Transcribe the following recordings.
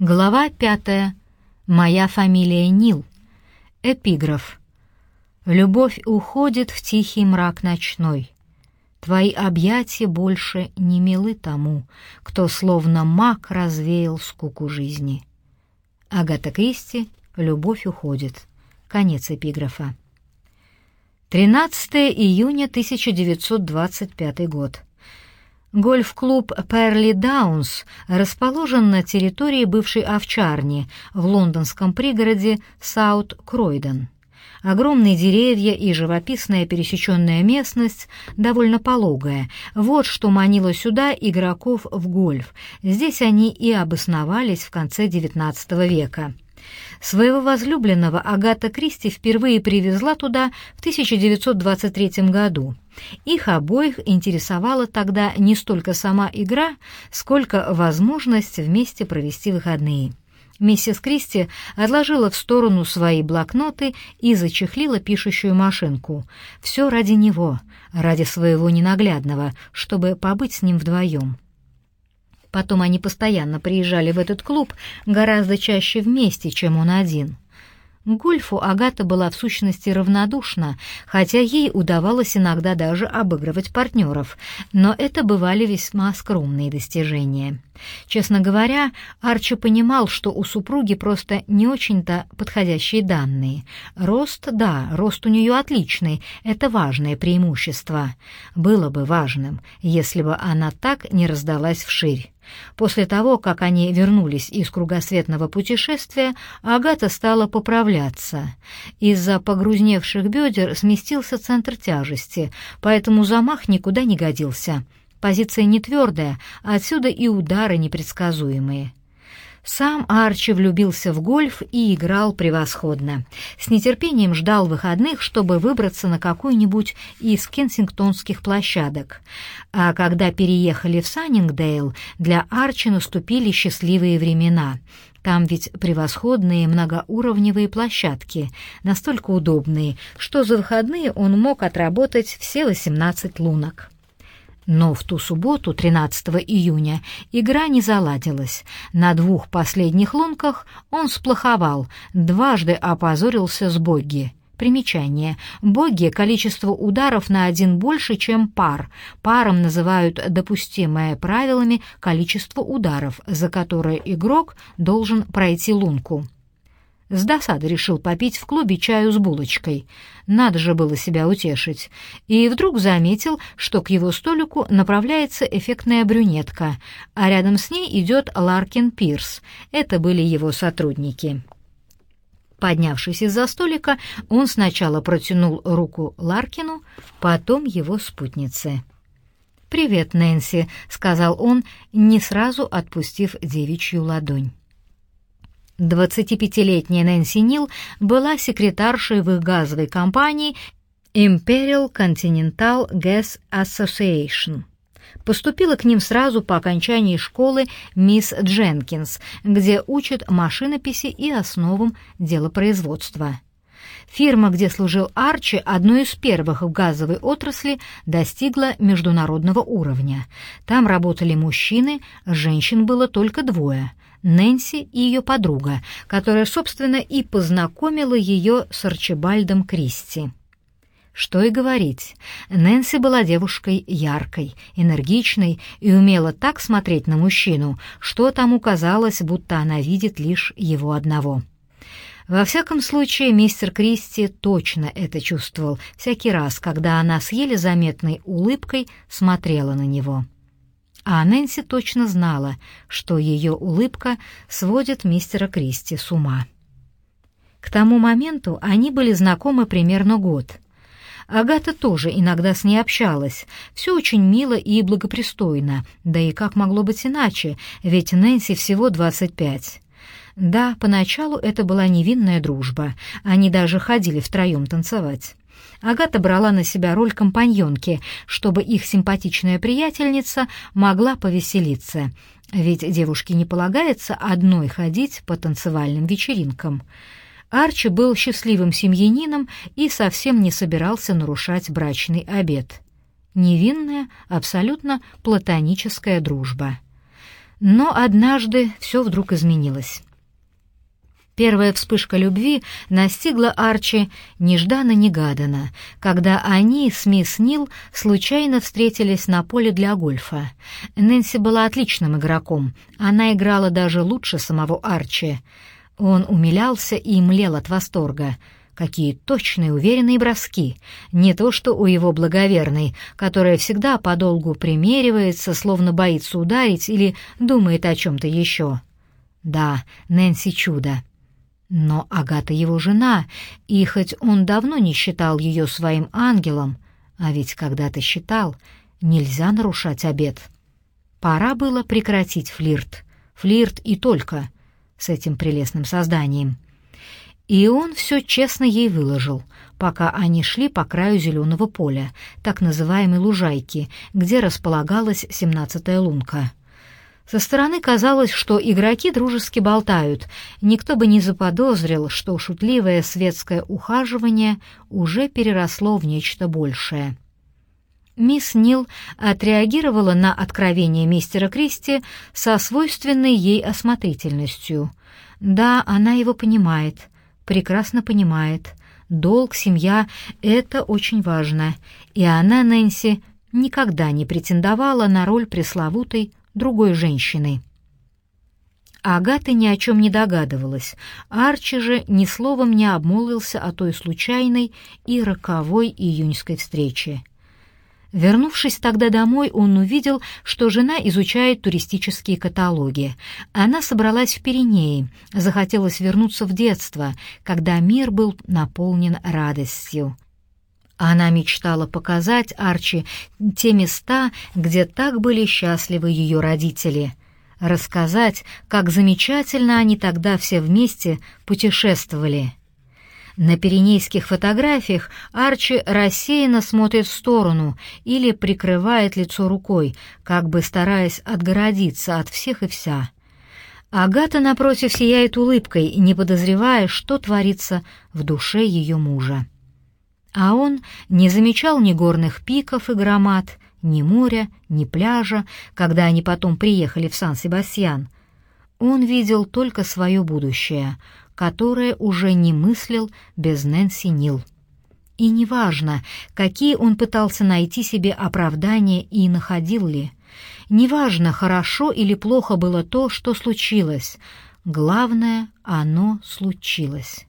Глава пятая. Моя фамилия Нил. Эпиграф. Любовь уходит в тихий мрак ночной. Твои объятия больше не милы тому, кто словно маг развеял скуку жизни. Агата Кристи «Любовь уходит». Конец эпиграфа. 13 июня 1925 год. Гольф-клуб «Перли Даунс» расположен на территории бывшей овчарни в лондонском пригороде Саут-Кройден. Огромные деревья и живописная пересеченная местность, довольно пологая. Вот что манило сюда игроков в гольф. Здесь они и обосновались в конце XIX века. Своего возлюбленного Агата Кристи впервые привезла туда в 1923 году. Их обоих интересовала тогда не столько сама игра, сколько возможность вместе провести выходные. Миссис Кристи отложила в сторону свои блокноты и зачехлила пишущую машинку. Все ради него, ради своего ненаглядного, чтобы побыть с ним вдвоем. Потом они постоянно приезжали в этот клуб гораздо чаще вместе, чем он один. К гольфу Агата была в сущности равнодушна, хотя ей удавалось иногда даже обыгрывать партнеров, но это бывали весьма скромные достижения. Честно говоря, Арчи понимал, что у супруги просто не очень-то подходящие данные. Рост, да, рост у нее отличный, это важное преимущество. Было бы важным, если бы она так не раздалась вширь. После того, как они вернулись из кругосветного путешествия, Агата стала поправляться. Из-за погрузневших бедер сместился центр тяжести, поэтому замах никуда не годился. Позиция не твердая, отсюда и удары непредсказуемые. Сам Арчи влюбился в гольф и играл превосходно. С нетерпением ждал выходных, чтобы выбраться на какую-нибудь из кенсингтонских площадок. А когда переехали в Саннингдейл, для Арчи наступили счастливые времена. Там ведь превосходные многоуровневые площадки, настолько удобные, что за выходные он мог отработать все 18 лунок. Но в ту субботу, 13 июня, игра не заладилась. На двух последних лунках он сплоховал, дважды опозорился с Богги. Примечание. Боги количество ударов на один больше, чем пар. Паром называют допустимое правилами количество ударов, за которое игрок должен пройти лунку. С досады решил попить в клубе чаю с булочкой. Надо же было себя утешить. И вдруг заметил, что к его столику направляется эффектная брюнетка, а рядом с ней идет Ларкин Пирс. Это были его сотрудники. Поднявшись из-за столика, он сначала протянул руку Ларкину, потом его спутнице. «Привет, Нэнси», — сказал он, не сразу отпустив девичью ладонь. 25-летняя Нэнси Нил была секретаршей в их газовой компании Imperial Continental Gas Association. Поступила к ним сразу по окончании школы мисс Дженкинс, где учат машинописи и основам делопроизводства. Фирма, где служил Арчи, одной из первых в газовой отрасли, достигла международного уровня. Там работали мужчины, женщин было только двое — Нэнси и ее подруга, которая, собственно, и познакомила ее с Арчибальдом Кристи. Что и говорить, Нэнси была девушкой яркой, энергичной и умела так смотреть на мужчину, что тому казалось, будто она видит лишь его одного. Во всяком случае, мистер Кристи точно это чувствовал всякий раз, когда она с еле заметной улыбкой смотрела на него. А Нэнси точно знала, что ее улыбка сводит мистера Кристи с ума. К тому моменту они были знакомы примерно год. Агата тоже иногда с ней общалась. Все очень мило и благопристойно. Да и как могло быть иначе, ведь Нэнси всего 25. Да, поначалу это была невинная дружба. Они даже ходили втроем танцевать. Агата брала на себя роль компаньонки, чтобы их симпатичная приятельница могла повеселиться. Ведь девушке не полагается одной ходить по танцевальным вечеринкам. Арчи был счастливым семьянином и совсем не собирался нарушать брачный обет. Невинная, абсолютно платоническая дружба. Но однажды все вдруг изменилось. Первая вспышка любви настигла Арчи нежданно-негаданно, когда они с мисс Нил случайно встретились на поле для гольфа. Нэнси была отличным игроком, она играла даже лучше самого Арчи. Он умилялся и млел от восторга. Какие точные, уверенные броски. Не то что у его благоверной, которая всегда подолгу примеривается, словно боится ударить или думает о чем-то еще. Да, Нэнси чудо. Но Агата его жена, и хоть он давно не считал ее своим ангелом, а ведь когда-то считал, нельзя нарушать обет. Пора было прекратить флирт. Флирт и только с этим прелестным созданием. И он все честно ей выложил, пока они шли по краю зеленого поля, так называемой лужайки, где располагалась семнадцатая лунка. Со стороны казалось, что игроки дружески болтают. Никто бы не заподозрил, что шутливое светское ухаживание уже переросло в нечто большее. Мисс Нил отреагировала на откровение мистера Кристи со свойственной ей осмотрительностью. Да, она его понимает, прекрасно понимает. Долг, семья — это очень важно, и она, Нэнси, никогда не претендовала на роль пресловутой другой женщины. Агата ни о чем не догадывалась, Арчи же ни словом не обмолвился о той случайной и роковой июньской встрече. Вернувшись тогда домой, он увидел, что жена изучает туристические каталоги. Она собралась в Пиренеи, захотелось вернуться в детство, когда мир был наполнен радостью. Она мечтала показать Арчи те места, где так были счастливы ее родители, рассказать, как замечательно они тогда все вместе путешествовали. На пиренейских фотографиях Арчи рассеянно смотрит в сторону или прикрывает лицо рукой, как бы стараясь отгородиться от всех и вся. Агата, напротив, сияет улыбкой, не подозревая, что творится в душе ее мужа. А он не замечал ни горных пиков и громад, ни моря, ни пляжа, когда они потом приехали в Сан-Себастьян. Он видел только свое будущее, которое уже не мыслил без Нэнси Нил. И неважно, какие он пытался найти себе оправдания и находил ли. Неважно, хорошо или плохо было то, что случилось. Главное, оно случилось.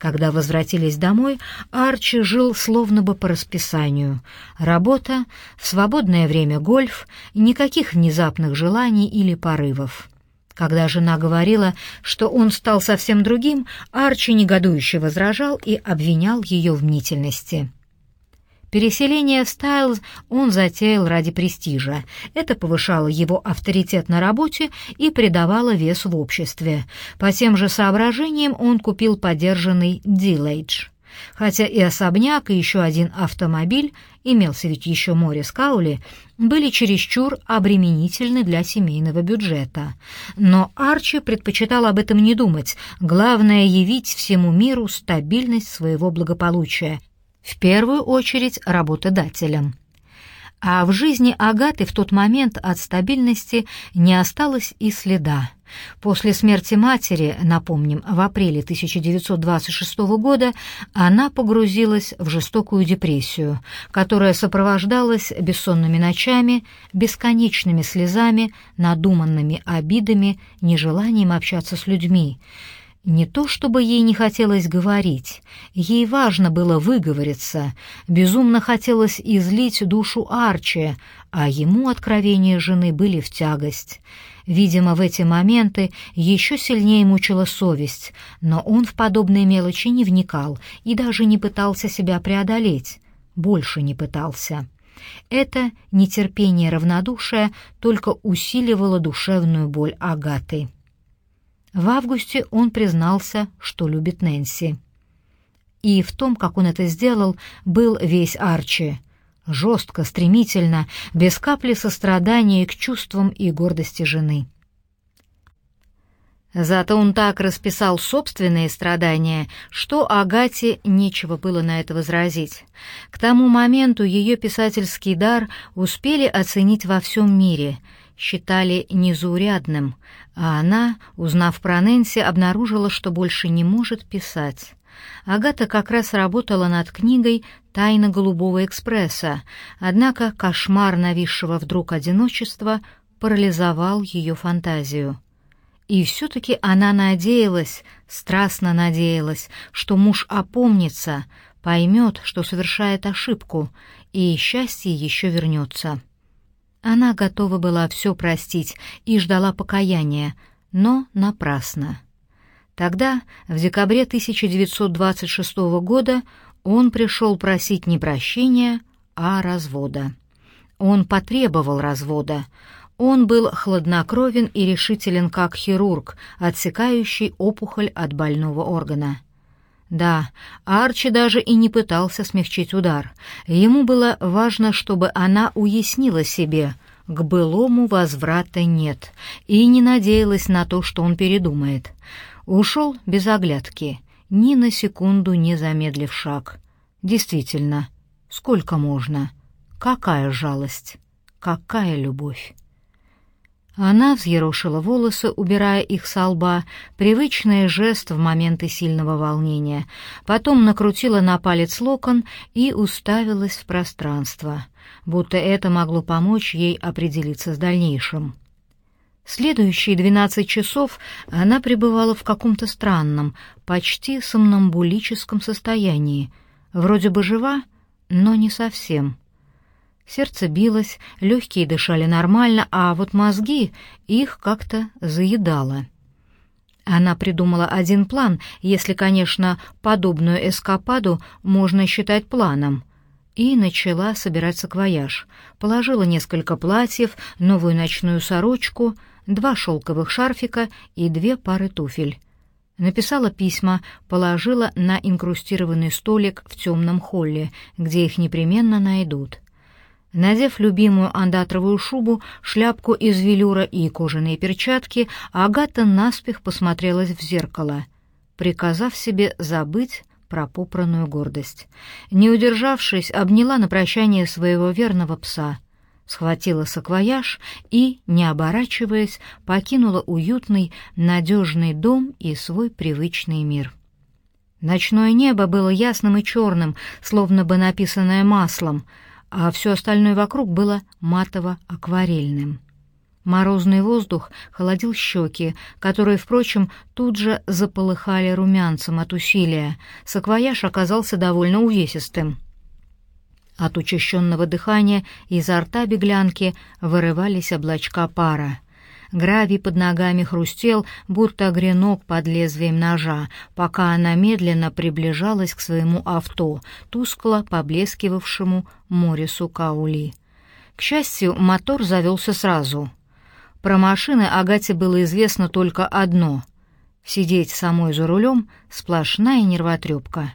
Когда возвратились домой, Арчи жил словно бы по расписанию. Работа, в свободное время гольф, никаких внезапных желаний или порывов. Когда жена говорила, что он стал совсем другим, Арчи негодующе возражал и обвинял ее в мнительности. Переселение в Стайлз он затеял ради престижа. Это повышало его авторитет на работе и придавало вес в обществе. По тем же соображениям он купил подержанный «Дилейдж». Хотя и особняк, и еще один автомобиль, имелся ведь еще море Скаули, были чересчур обременительны для семейного бюджета. Но Арчи предпочитал об этом не думать, главное — явить всему миру стабильность своего благополучия в первую очередь работодателям. А в жизни Агаты в тот момент от стабильности не осталось и следа. После смерти матери, напомним, в апреле 1926 года она погрузилась в жестокую депрессию, которая сопровождалась бессонными ночами, бесконечными слезами, надуманными обидами, нежеланием общаться с людьми, не то чтобы ей не хотелось говорить, ей важно было выговориться, безумно хотелось излить душу Арчи, а ему откровения жены были в тягость. Видимо, в эти моменты еще сильнее мучила совесть, но он в подобные мелочи не вникал и даже не пытался себя преодолеть, больше не пытался. Это нетерпение равнодушия только усиливало душевную боль Агаты. В августе он признался, что любит Нэнси. И в том, как он это сделал, был весь Арчи. Жестко, стремительно, без капли сострадания к чувствам и гордости жены. Зато он так расписал собственные страдания, что Агате нечего было на это возразить. К тому моменту ее писательский дар успели оценить во всем мире — считали незаурядным, а она, узнав про Нэнси, обнаружила, что больше не может писать. Агата как раз работала над книгой «Тайна голубого экспресса», однако кошмар нависшего вдруг одиночества парализовал ее фантазию. И все-таки она надеялась, страстно надеялась, что муж опомнится, поймет, что совершает ошибку, и счастье еще вернется. Она готова была все простить и ждала покаяния, но напрасно. Тогда, в декабре 1926 года, он пришел просить не прощения, а развода. Он потребовал развода. Он был хладнокровен и решителен как хирург, отсекающий опухоль от больного органа. Да, Арчи даже и не пытался смягчить удар. Ему было важно, чтобы она уяснила себе, к былому возврата нет, и не надеялась на то, что он передумает. Ушел без оглядки, ни на секунду не замедлив шаг. Действительно, сколько можно? Какая жалость? Какая любовь? Она взъерошила волосы, убирая их со лба, привычный жест в моменты сильного волнения, потом накрутила на палец локон и уставилась в пространство, будто это могло помочь ей определиться с дальнейшим. Следующие двенадцать часов она пребывала в каком-то странном, почти сомнамбулическом состоянии, вроде бы жива, но не совсем — Сердце билось, легкие дышали нормально, а вот мозги их как-то заедало. Она придумала один план, если, конечно, подобную эскападу можно считать планом, и начала собирать саквояж. Положила несколько платьев, новую ночную сорочку, два шелковых шарфика и две пары туфель. Написала письма, положила на инкрустированный столик в темном холле, где их непременно найдут. Надев любимую андатровую шубу, шляпку из велюра и кожаные перчатки, Агата наспех посмотрелась в зеркало, приказав себе забыть про попранную гордость. Не удержавшись, обняла на прощание своего верного пса, схватила саквояж и, не оборачиваясь, покинула уютный, надежный дом и свой привычный мир. Ночное небо было ясным и черным, словно бы написанное маслом — а все остальное вокруг было матово-акварельным. Морозный воздух холодил щеки, которые, впрочем, тут же заполыхали румянцем от усилия. Саквояж оказался довольно увесистым. От учащенного дыхания изо рта беглянки вырывались облачка пара — Гравий под ногами хрустел, будто гренок под лезвием ножа, пока она медленно приближалась к своему авто, тускло поблескивавшему Морису Каули. К счастью, мотор завелся сразу. Про машины Агате было известно только одно — сидеть самой за рулем — сплошная нервотрепка.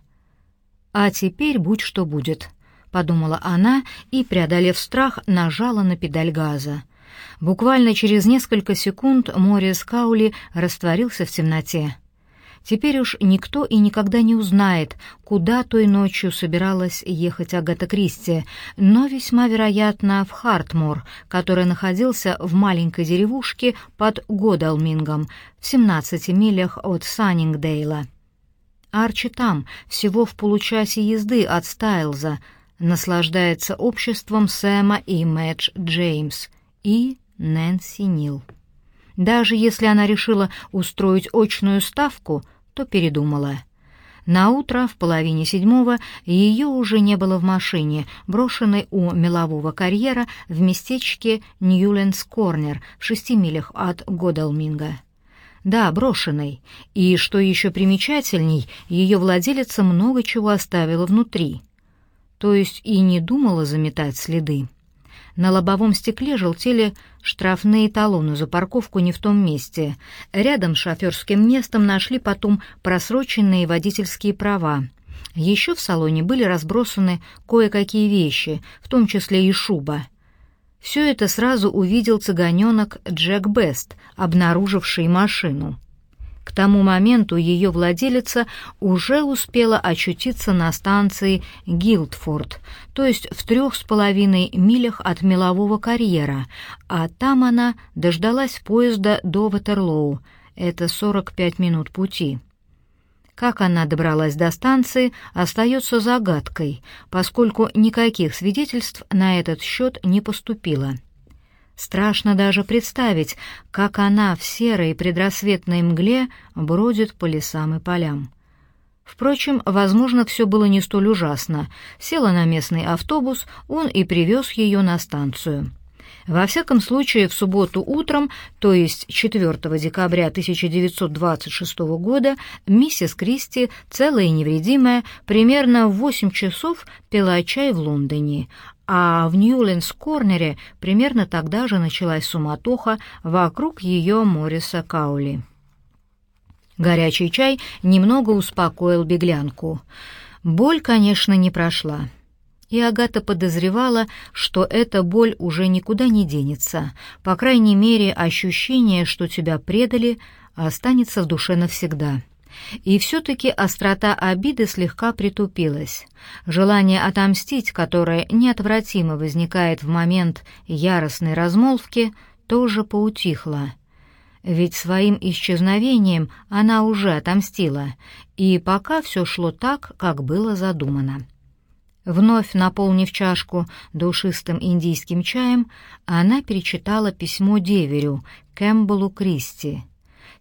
«А теперь будь что будет», — подумала она и, преодолев страх, нажала на педаль газа — Буквально через несколько секунд Морис Каули растворился в темноте. Теперь уж никто и никогда не узнает, куда той ночью собиралась ехать Агата Кристи, но весьма вероятно в Хартмор, который находился в маленькой деревушке под Годалмингом, в 17 милях от Саннингдейла. Арчи там, всего в получасе езды от Стайлза, наслаждается обществом Сэма и Мэтч Джеймс и Нэнси Нил. Даже если она решила устроить очную ставку, то передумала. На утро в половине седьмого ее уже не было в машине, брошенной у мелового карьера в местечке Ньюлендс-Корнер в шести милях от Годалминга. Да, брошенной. И, что еще примечательней, ее владелица много чего оставила внутри. То есть и не думала заметать следы. На лобовом стекле желтели штрафные талоны за парковку не в том месте. Рядом с шоферским местом нашли потом просроченные водительские права. Еще в салоне были разбросаны кое-какие вещи, в том числе и шуба. Все это сразу увидел цыганенок Джек Бест, обнаруживший машину. К тому моменту ее владелица уже успела очутиться на станции Гилдфорд, то есть в трех с половиной милях от мелового карьера, а там она дождалась поезда до Ватерлоу, это 45 минут пути. Как она добралась до станции, остается загадкой, поскольку никаких свидетельств на этот счет не поступило. Страшно даже представить, как она в серой предрассветной мгле бродит по лесам и полям. Впрочем, возможно, все было не столь ужасно. Села на местный автобус, он и привез ее на станцию. Во всяком случае, в субботу утром, то есть 4 декабря 1926 года, миссис Кристи, целая и невредимая, примерно в 8 часов пила чай в Лондоне, а в Ньюленс-Корнере примерно тогда же началась суматоха вокруг ее Морриса Каули. Горячий чай немного успокоил беглянку. Боль, конечно, не прошла. И Агата подозревала, что эта боль уже никуда не денется. По крайней мере, ощущение, что тебя предали, останется в душе навсегда. И все-таки острота обиды слегка притупилась. Желание отомстить, которое неотвратимо возникает в момент яростной размолвки, тоже поутихло. Ведь своим исчезновением она уже отомстила, и пока все шло так, как было задумано. Вновь наполнив чашку душистым индийским чаем, она перечитала письмо деверю, Кэмпбеллу Кристи.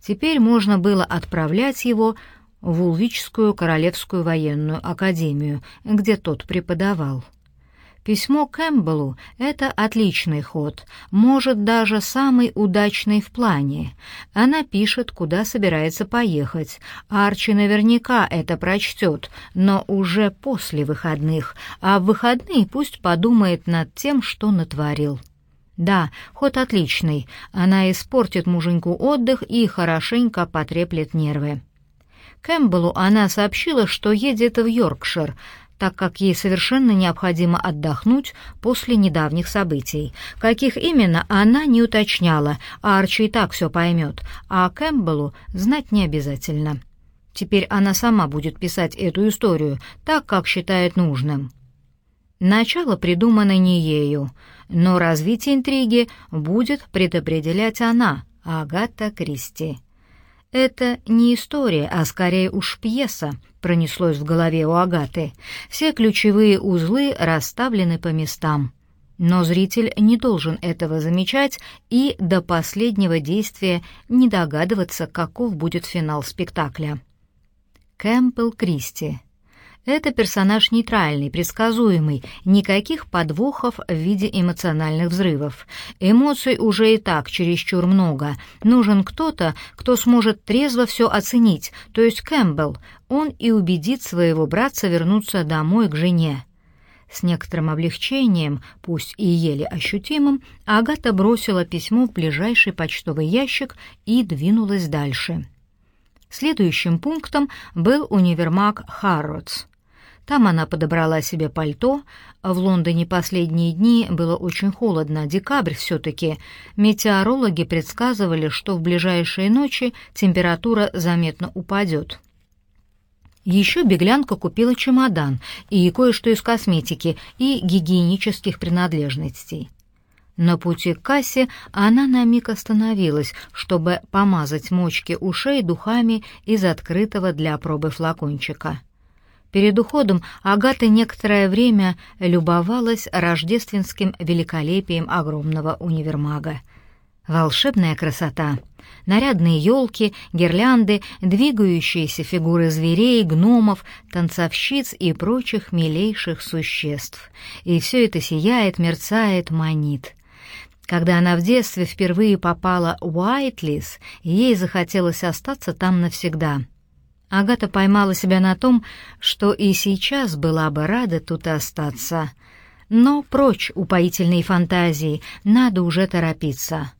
Теперь можно было отправлять его в Улвическую Королевскую военную академию, где тот преподавал. Письмо Кэмпбеллу — это отличный ход, может, даже самый удачный в плане. Она пишет, куда собирается поехать. Арчи наверняка это прочтет, но уже после выходных, а в выходные пусть подумает над тем, что натворил. Да, ход отличный. Она испортит муженьку отдых и хорошенько потреплет нервы. Кэмпбеллу она сообщила, что едет в Йоркшир, так как ей совершенно необходимо отдохнуть после недавних событий. Каких именно, она не уточняла, а Арчи и так все поймет, а Кэмпбеллу знать не обязательно. Теперь она сама будет писать эту историю так, как считает нужным. Начало придумано не ею, но развитие интриги будет предопределять она, Агата Кристи. Это не история, а скорее уж пьеса, пронеслось в голове у Агаты. Все ключевые узлы расставлены по местам. Но зритель не должен этого замечать и до последнего действия не догадываться, каков будет финал спектакля. Кэмпбелл Кристи это персонаж нейтральный, предсказуемый, никаких подвохов в виде эмоциональных взрывов. Эмоций уже и так чересчур много. Нужен кто-то, кто сможет трезво все оценить, то есть Кэмпбелл. Он и убедит своего братца вернуться домой к жене. С некоторым облегчением, пусть и еле ощутимым, Агата бросила письмо в ближайший почтовый ящик и двинулась дальше. Следующим пунктом был универмаг Харротс. Там она подобрала себе пальто, в Лондоне последние дни было очень холодно, декабрь все-таки. Метеорологи предсказывали, что в ближайшие ночи температура заметно упадет. Еще беглянка купила чемодан и кое-что из косметики и гигиенических принадлежностей. На пути к кассе она на миг остановилась, чтобы помазать мочки ушей духами из открытого для пробы флакончика. Перед уходом Агата некоторое время любовалась рождественским великолепием огромного универмага. Волшебная красота. Нарядные елки, гирлянды, двигающиеся фигуры зверей, гномов, танцовщиц и прочих милейших существ. И все это сияет, мерцает, манит. Когда она в детстве впервые попала в Уайтлис, ей захотелось остаться там навсегда — Агата поймала себя на том, что и сейчас была бы рада тут остаться. Но прочь упоительные фантазии, надо уже торопиться.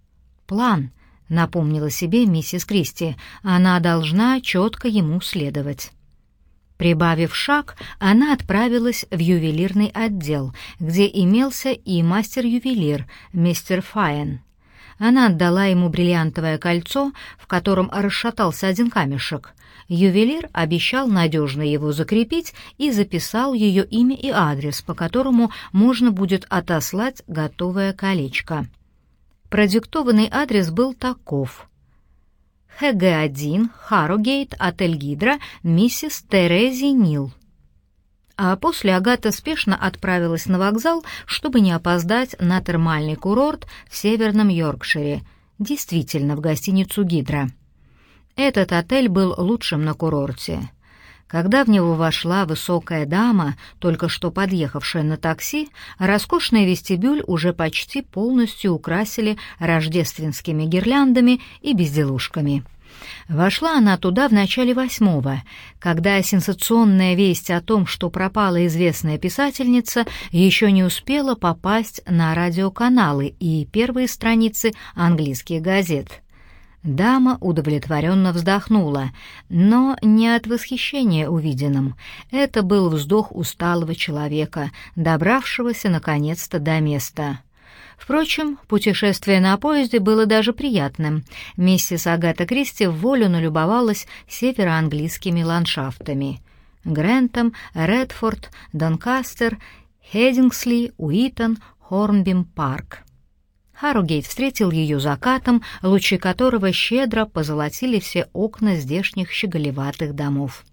«План», — напомнила себе миссис Кристи, — «она должна четко ему следовать». Прибавив шаг, она отправилась в ювелирный отдел, где имелся и мастер-ювелир, мистер Файен. Она отдала ему бриллиантовое кольцо, в котором расшатался один камешек. Ювелир обещал надежно его закрепить и записал ее имя и адрес, по которому можно будет отослать готовое колечко. Продиктованный адрес был таков. ХГ-1, Харрогейт, отель Гидра, миссис Терези Нил. А после Агата спешно отправилась на вокзал, чтобы не опоздать на термальный курорт в северном Йоркшире, действительно в гостиницу «Гидра». Этот отель был лучшим на курорте. Когда в него вошла высокая дама, только что подъехавшая на такси, роскошный вестибюль уже почти полностью украсили рождественскими гирляндами и безделушками. Вошла она туда в начале восьмого, когда сенсационная весть о том, что пропала известная писательница, еще не успела попасть на радиоканалы и первые страницы английских газет. Дама удовлетворенно вздохнула, но не от восхищения увиденным. Это был вздох усталого человека, добравшегося наконец-то до места. Впрочем, путешествие на поезде было даже приятным. Миссис Агата Кристи в волю налюбовалась североанглийскими ландшафтами. Грентом, Редфорд, Донкастер, Хедингсли, Уитон, Хорнбим-парк. Харугейт встретил ее закатом, лучи которого щедро позолотили все окна здешних щеголеватых домов.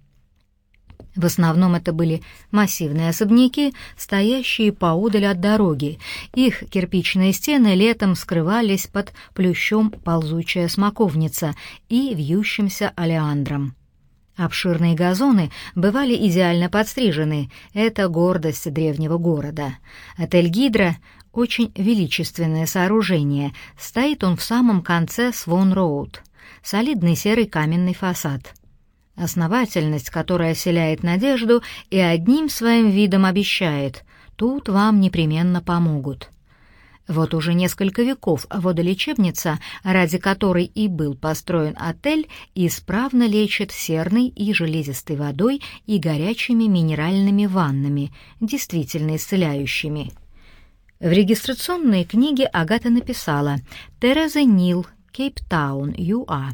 В основном это были массивные особняки, стоящие поодаль от дороги. Их кирпичные стены летом скрывались под плющом ползучая смоковница и вьющимся олеандром. Обширные газоны бывали идеально подстрижены. Это гордость древнего города. Отель «Гидра» — очень величественное сооружение. Стоит он в самом конце Свон-Роуд. Солидный серый каменный фасад — Основательность, которая вселяет надежду и одним своим видом обещает «тут вам непременно помогут». Вот уже несколько веков водолечебница, ради которой и был построен отель, исправно лечит серной и железистой водой и горячими минеральными ваннами, действительно исцеляющими. В регистрационной книге Агата написала «Тереза Нил, Кейптаун, ЮА».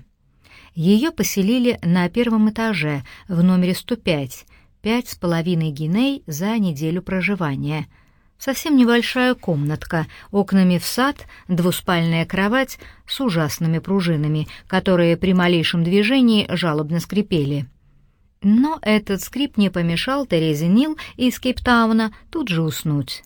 Ее поселили на первом этаже в номере 105, пять с половиной гиней за неделю проживания. Совсем небольшая комнатка, окнами в сад, двуспальная кровать с ужасными пружинами, которые при малейшем движении жалобно скрипели. Но этот скрип не помешал Терезе Нил из Кейптауна тут же уснуть.